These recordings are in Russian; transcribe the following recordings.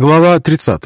Глава 30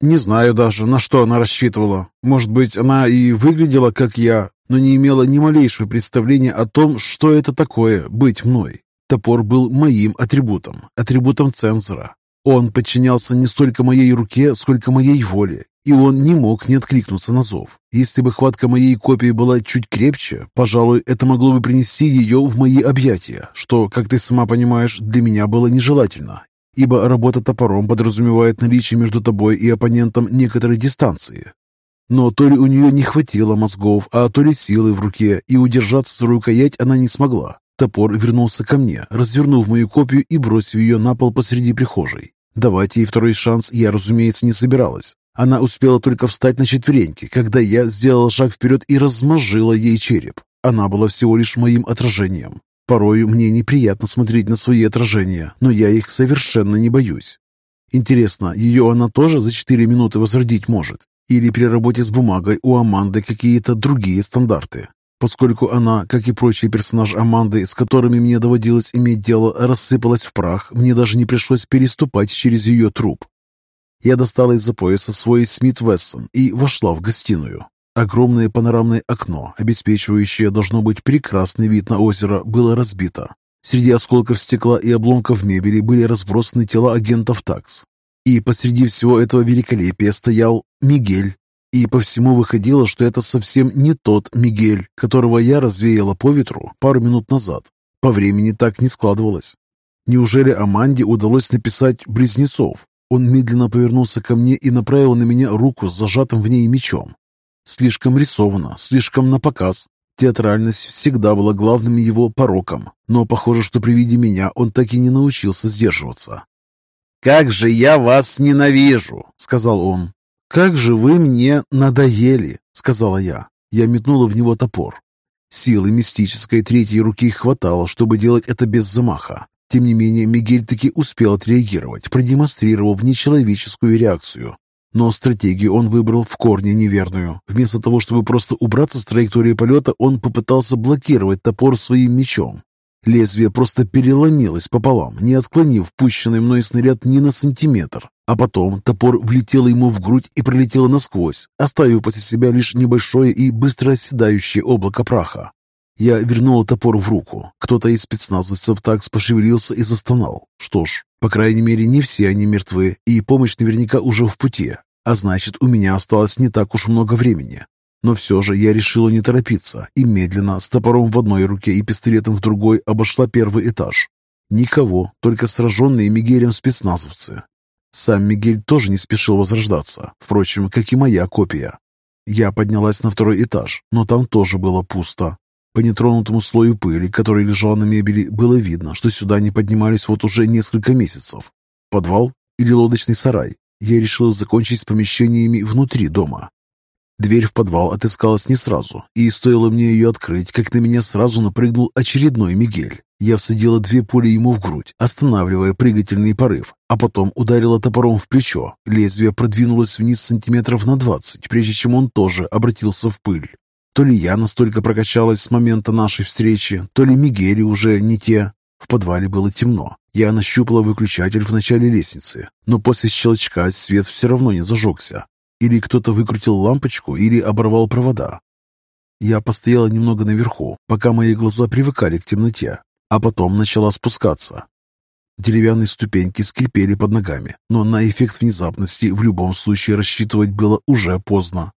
Не знаю даже, на что она рассчитывала. Может быть, она и выглядела, как я, но не имела ни малейшего представления о том, что это такое быть мной. Топор был моим атрибутом, атрибутом цензора. Он подчинялся не столько моей руке, сколько моей воле, и он не мог не откликнуться на зов. Если бы хватка моей копии была чуть крепче, пожалуй, это могло бы принести ее в мои объятия, что, как ты сама понимаешь, для меня было нежелательно, ибо работа топором подразумевает наличие между тобой и оппонентом некоторой дистанции. Но то ли у нее не хватило мозгов, а то ли силы в руке, и удержаться за рукоять она не смогла. Топор вернулся ко мне, развернув мою копию и бросив ее на пол посреди прихожей. Давать ей второй шанс я, разумеется, не собиралась. Она успела только встать на четвереньки, когда я сделала шаг вперед и размозжила ей череп. Она была всего лишь моим отражением. Порою мне неприятно смотреть на свои отражения, но я их совершенно не боюсь. Интересно, ее она тоже за четыре минуты возродить может? Или при работе с бумагой у Аманды какие-то другие стандарты? Поскольку она, как и прочие персонажи Аманды, с которыми мне доводилось иметь дело, рассыпалась в прах, мне даже не пришлось переступать через ее труп. Я достала из-за пояса свой Смит Вессон и вошла в гостиную. Огромное панорамное окно, обеспечивающее, должно быть, прекрасный вид на озеро, было разбито. Среди осколков стекла и обломков мебели были разбросаны тела агентов ТАКС. И посреди всего этого великолепия стоял Мигель. И по всему выходило, что это совсем не тот Мигель, которого я развеяла по ветру пару минут назад. По времени так не складывалось. Неужели Аманде удалось написать «близнецов», он медленно повернулся ко мне и направил на меня руку с зажатым в ней мечом. Слишком рисовано, слишком напоказ. Театральность всегда была главным его пороком, но похоже, что при виде меня он так и не научился сдерживаться. «Как же я вас ненавижу!» — сказал он. «Как же вы мне надоели!» — сказала я. Я метнула в него топор. Силы мистической третьей руки хватало, чтобы делать это без замаха. Тем не менее, Мигель таки успел отреагировать, продемонстрировав нечеловеческую реакцию. Но стратегию он выбрал в корне неверную. Вместо того, чтобы просто убраться с траектории полета, он попытался блокировать топор своим мечом. Лезвие просто переломилось пополам, не отклонив пущенный мной снаряд ни на сантиметр. А потом топор влетел ему в грудь и пролетел насквозь, оставив после себя лишь небольшое и быстро оседающее облако праха. Я вернул топор в руку. Кто-то из спецназовцев так пошевелился и застонал. Что ж, по крайней мере, не все они мертвы, и помощь наверняка уже в пути. А значит, у меня осталось не так уж много времени. Но все же я решила не торопиться и медленно, с топором в одной руке и пистолетом в другой, обошла первый этаж. Никого, только сраженные Мигелем спецназовцы. Сам Мигель тоже не спешил возрождаться, впрочем, как и моя копия. Я поднялась на второй этаж, но там тоже было пусто. По нетронутому слою пыли, который лежал на мебели, было видно, что сюда не поднимались вот уже несколько месяцев. Подвал или лодочный сарай? Я решил закончить с помещениями внутри дома. Дверь в подвал отыскалась не сразу, и стоило мне ее открыть, как на меня сразу напрыгнул очередной Мигель. Я всадила две пули ему в грудь, останавливая прыгательный порыв, а потом ударила топором в плечо. Лезвие продвинулось вниз сантиметров на двадцать, прежде чем он тоже обратился в пыль. То ли я настолько прокачалась с момента нашей встречи, то ли Мигели уже не те. В подвале было темно. Я нащупала выключатель в начале лестницы, но после щелчка свет все равно не зажегся. Или кто-то выкрутил лампочку, или оборвал провода. Я постояла немного наверху, пока мои глаза привыкали к темноте, а потом начала спускаться. Деревянные ступеньки скрипели под ногами, но на эффект внезапности в любом случае рассчитывать было уже поздно.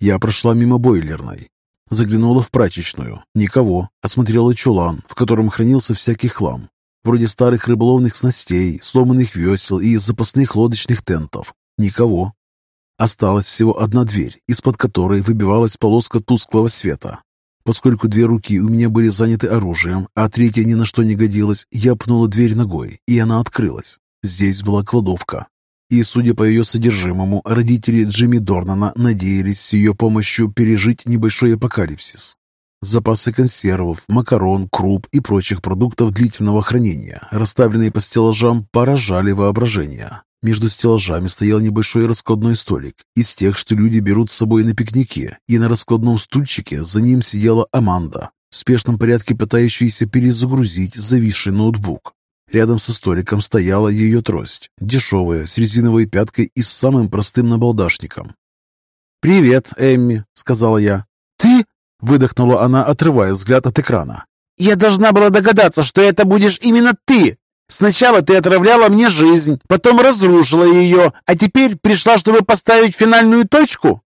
Я прошла мимо бойлерной, заглянула в прачечную. Никого. Осмотрела чулан, в котором хранился всякий хлам, вроде старых рыболовных снастей, сломанных весел и запасных лодочных тентов. Никого. Осталась всего одна дверь, из-под которой выбивалась полоска тусклого света. Поскольку две руки у меня были заняты оружием, а третья ни на что не годилась, я пнула дверь ногой, и она открылась. Здесь была кладовка. И, судя по ее содержимому, родители Джимми Дорнана надеялись с ее помощью пережить небольшой апокалипсис. Запасы консервов, макарон, круп и прочих продуктов длительного хранения, расставленные по стеллажам, поражали воображение. Между стеллажами стоял небольшой раскладной столик, из тех, что люди берут с собой на пикнике, и на раскладном стульчике за ним сидела Аманда, в спешном порядке пытающаяся перезагрузить зависший ноутбук. Рядом со столиком стояла ее трость, дешевая, с резиновой пяткой и с самым простым набалдашником. «Привет, Эмми», — сказала я. «Ты?» — выдохнула она, отрывая взгляд от экрана. «Я должна была догадаться, что это будешь именно ты!» Сначала ты отравляла мне жизнь, потом разрушила ее, а теперь пришла, чтобы поставить финальную точку?»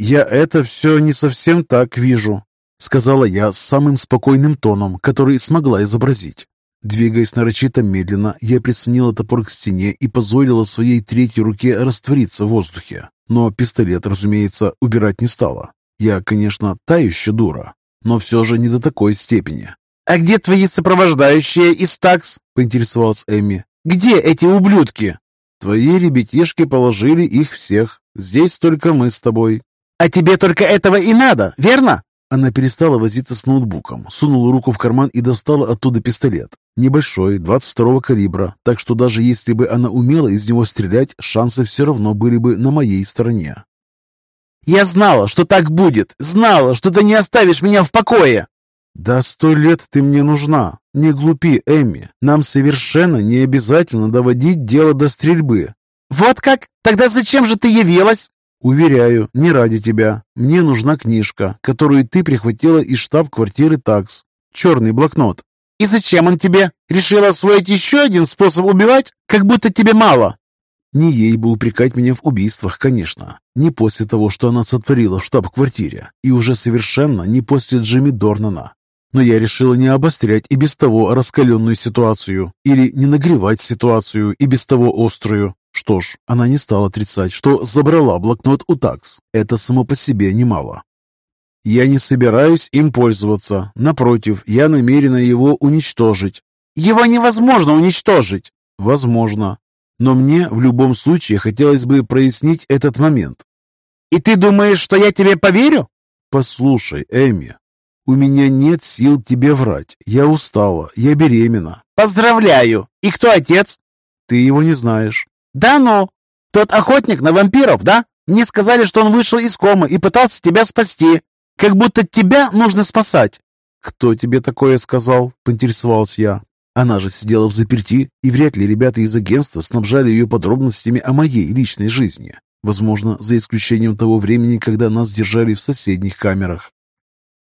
«Я это все не совсем так вижу», — сказала я самым спокойным тоном, который смогла изобразить. Двигаясь нарочито медленно, я прислонила топор к стене и позволила своей третьей руке раствориться в воздухе. Но пистолет, разумеется, убирать не стала. Я, конечно, та еще дура, но все же не до такой степени. «А где твои сопровождающие из такс?» — поинтересовалась Эми. «Где эти ублюдки?» «Твои ребятишки положили их всех. Здесь только мы с тобой». «А тебе только этого и надо, верно?» Она перестала возиться с ноутбуком, сунула руку в карман и достала оттуда пистолет. Небольшой, 22-го калибра, так что даже если бы она умела из него стрелять, шансы все равно были бы на моей стороне. «Я знала, что так будет! Знала, что ты не оставишь меня в покое!» «Да сто лет ты мне нужна. Не глупи, Эмми. Нам совершенно не обязательно доводить дело до стрельбы». «Вот как? Тогда зачем же ты явилась?» «Уверяю, не ради тебя. Мне нужна книжка, которую ты прихватила из штаб-квартиры ТАКС. Черный блокнот». «И зачем он тебе? Решила освоить еще один способ убивать? Как будто тебе мало». Не ей бы упрекать меня в убийствах, конечно. Не после того, что она сотворила в штаб-квартире. И уже совершенно не после Джимми Дорнана но я решила не обострять и без того раскаленную ситуацию, или не нагревать ситуацию и без того острую. Что ж, она не стала отрицать, что забрала блокнот у такс. Это само по себе немало. Я не собираюсь им пользоваться. Напротив, я намерена его уничтожить. Его невозможно уничтожить. Возможно. Но мне в любом случае хотелось бы прояснить этот момент. И ты думаешь, что я тебе поверю? Послушай, Эми, «У меня нет сил тебе врать. Я устала. Я беременна». «Поздравляю! И кто отец?» «Ты его не знаешь». «Да ну! Тот охотник на вампиров, да? Мне сказали, что он вышел из комы и пытался тебя спасти. Как будто тебя нужно спасать». «Кто тебе такое сказал?» – поинтересовался я. Она же сидела в заперти, и вряд ли ребята из агентства снабжали ее подробностями о моей личной жизни. Возможно, за исключением того времени, когда нас держали в соседних камерах.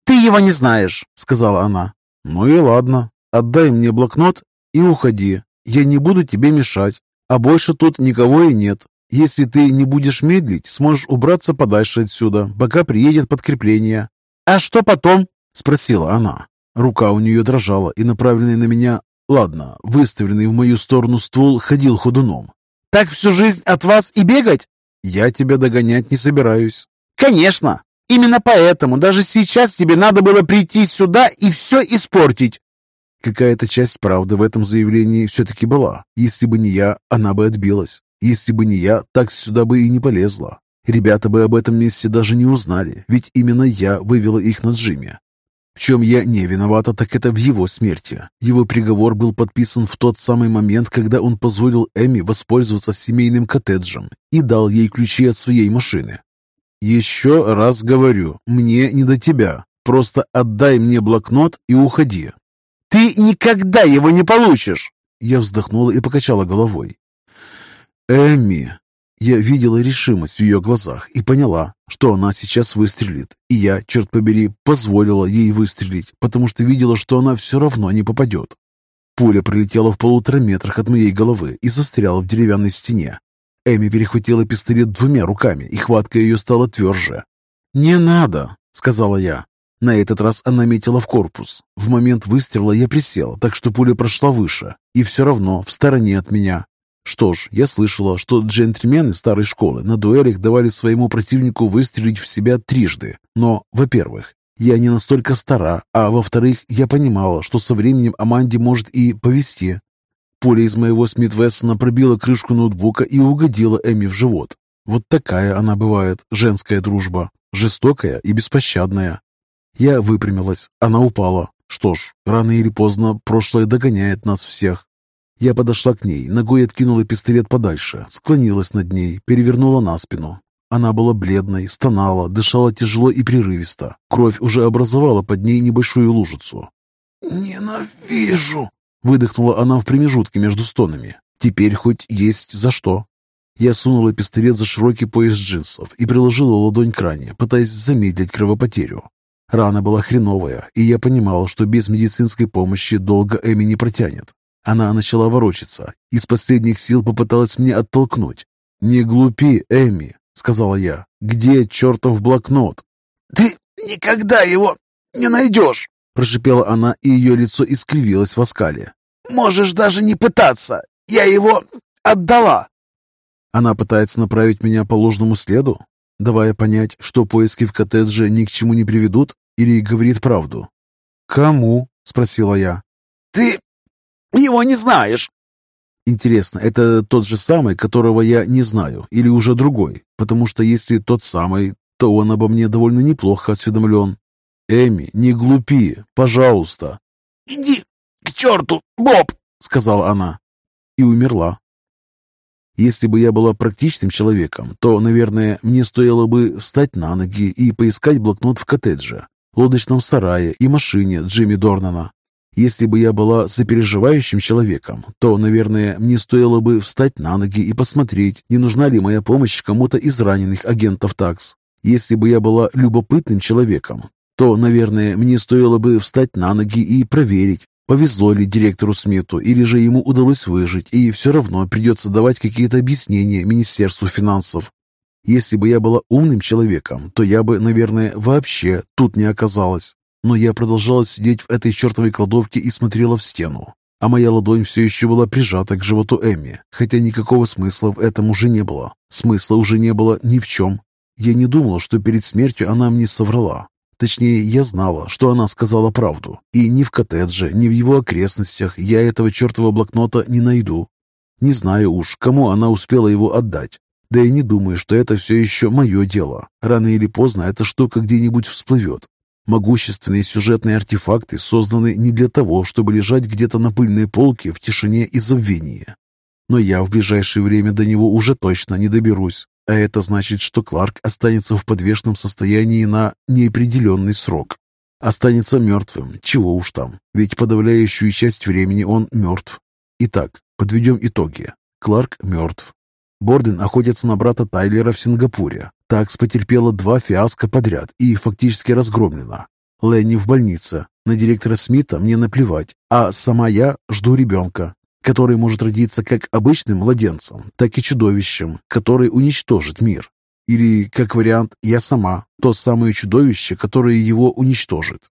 «Ты его не знаешь», — сказала она. «Ну и ладно. Отдай мне блокнот и уходи. Я не буду тебе мешать. А больше тут никого и нет. Если ты не будешь медлить, сможешь убраться подальше отсюда, пока приедет подкрепление». «А что потом?» — спросила она. Рука у нее дрожала, и направленный на меня, ладно, выставленный в мою сторону ствол ходил ходуном. «Так всю жизнь от вас и бегать?» «Я тебя догонять не собираюсь». «Конечно! Именно поэтому даже сейчас тебе надо было прийти сюда и все испортить. Какая-то часть правды в этом заявлении все-таки была. Если бы не я, она бы отбилась. Если бы не я, так сюда бы и не полезла. Ребята бы об этом месте даже не узнали, ведь именно я вывела их на Джиме. В чем я не виновата, так это в его смерти. Его приговор был подписан в тот самый момент, когда он позволил Эми воспользоваться семейным коттеджем и дал ей ключи от своей машины. «Еще раз говорю, мне не до тебя. Просто отдай мне блокнот и уходи». «Ты никогда его не получишь!» Я вздохнула и покачала головой. «Эмми!» Я видела решимость в ее глазах и поняла, что она сейчас выстрелит. И я, черт побери, позволила ей выстрелить, потому что видела, что она все равно не попадет. Пуля пролетела в полутора метрах от моей головы и застряла в деревянной стене. Эми перехватила пистолет двумя руками, и хватка ее стала тверже. «Не надо», — сказала я. На этот раз она метила в корпус. В момент выстрела я присел, так что пуля прошла выше, и все равно в стороне от меня. Что ж, я слышала, что джентльмены старой школы на дуэлях давали своему противнику выстрелить в себя трижды. Но, во-первых, я не настолько стара, а во-вторых, я понимала, что со временем Аманде может и повезти. Пуля из моего Смит-Вессона пробила крышку ноутбука и угодила Эми в живот. Вот такая она бывает, женская дружба. Жестокая и беспощадная. Я выпрямилась, она упала. Что ж, рано или поздно прошлое догоняет нас всех. Я подошла к ней, ногой откинула пистолет подальше, склонилась над ней, перевернула на спину. Она была бледной, стонала, дышала тяжело и прерывисто. Кровь уже образовала под ней небольшую лужицу. «Ненавижу!» — выдохнула она в промежутке между стонами. «Теперь хоть есть за что». Я сунула пистолет за широкий пояс джинсов и приложила ладонь к ране, пытаясь замедлить кровопотерю. Рана была хреновая, и я понимал, что без медицинской помощи долго Эми не протянет. Она начала ворочаться, из последних сил попыталась меня оттолкнуть. «Не глупи, Эми», — сказала я. «Где чертов блокнот?» «Ты никогда его не найдешь!» Прошипела она, и ее лицо искривилось в оскале. «Можешь даже не пытаться! Я его отдала!» Она пытается направить меня по ложному следу, давая понять, что поиски в коттедже ни к чему не приведут, или говорит правду. «Кому?» — спросила я. «Ты его не знаешь!» Интересно, это тот же самый, которого я не знаю, или уже другой? Потому что если тот самый, то он обо мне довольно неплохо осведомлен. «Эми, не глупи, пожалуйста!» «Иди к черту, Боб!» — сказала она. И умерла. Если бы я была практичным человеком, то, наверное, мне стоило бы встать на ноги и поискать блокнот в коттедже, лодочном сарае и машине Джимми Дорнана. Если бы я была сопереживающим человеком, то, наверное, мне стоило бы встать на ноги и посмотреть, не нужна ли моя помощь кому-то из раненых агентов ТАКС. Если бы я была любопытным человеком, то, наверное, мне стоило бы встать на ноги и проверить, Повезло ли директору Смиту, или же ему удалось выжить, и все равно придется давать какие-то объяснения Министерству финансов. Если бы я была умным человеком, то я бы, наверное, вообще тут не оказалась. Но я продолжала сидеть в этой чертовой кладовке и смотрела в стену. А моя ладонь все еще была прижата к животу Эмми, хотя никакого смысла в этом уже не было. Смысла уже не было ни в чем. Я не думала, что перед смертью она мне соврала. Точнее, я знала, что она сказала правду, и ни в коттедже, ни в его окрестностях я этого чертова блокнота не найду. Не знаю уж, кому она успела его отдать. Да и не думаю, что это все еще мое дело. Рано или поздно эта штука где-нибудь всплывет. Могущественные сюжетные артефакты созданы не для того, чтобы лежать где-то на пыльной полке в тишине и забвении. Но я в ближайшее время до него уже точно не доберусь. А это значит, что Кларк останется в подвешенном состоянии на неопределенный срок. Останется мертвым, чего уж там, ведь подавляющую часть времени он мертв. Итак, подведем итоги. Кларк мертв. Борден охотится на брата Тайлера в Сингапуре. Такс потерпела два фиаско подряд и фактически разгромлена. Ленни в больнице. На директора Смита мне наплевать, а сама я жду ребенка который может родиться как обычным младенцем, так и чудовищем, который уничтожит мир. Или, как вариант, я сама, то самое чудовище, которое его уничтожит.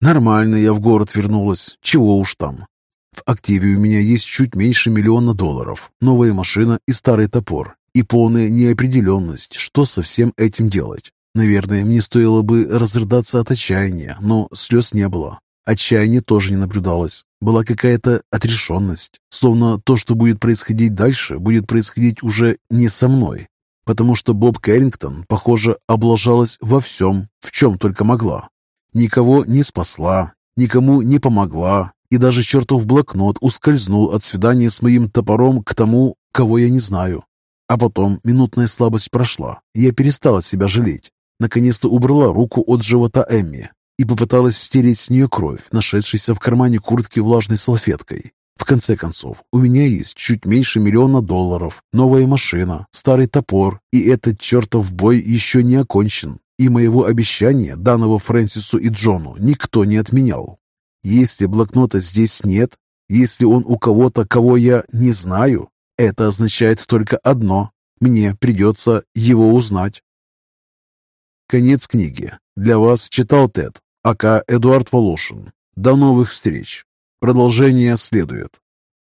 Нормально я в город вернулась, чего уж там. В активе у меня есть чуть меньше миллиона долларов, новая машина и старый топор, и полная неопределенность, что со всем этим делать. Наверное, мне стоило бы разрыдаться от отчаяния, но слез не было. Отчаяния тоже не наблюдалось. Была какая-то отрешенность, словно то, что будет происходить дальше, будет происходить уже не со мной, потому что Боб Кэррингтон, похоже, облажалась во всем, в чем только могла. Никого не спасла, никому не помогла, и даже чертов блокнот ускользнул от свидания с моим топором к тому, кого я не знаю. А потом минутная слабость прошла, и я перестала себя жалеть. Наконец-то убрала руку от живота Эмми, и попыталась стереть с нее кровь, нашедшейся в кармане куртки влажной салфеткой. В конце концов, у меня есть чуть меньше миллиона долларов, новая машина, старый топор, и этот чертов бой еще не окончен. И моего обещания, данного Фрэнсису и Джону, никто не отменял. Если блокнота здесь нет, если он у кого-то, кого я не знаю, это означает только одно – мне придется его узнать. Конец книги. Для вас читал Тед. АК Эдуард Волошин. До новых встреч. Продолжение следует.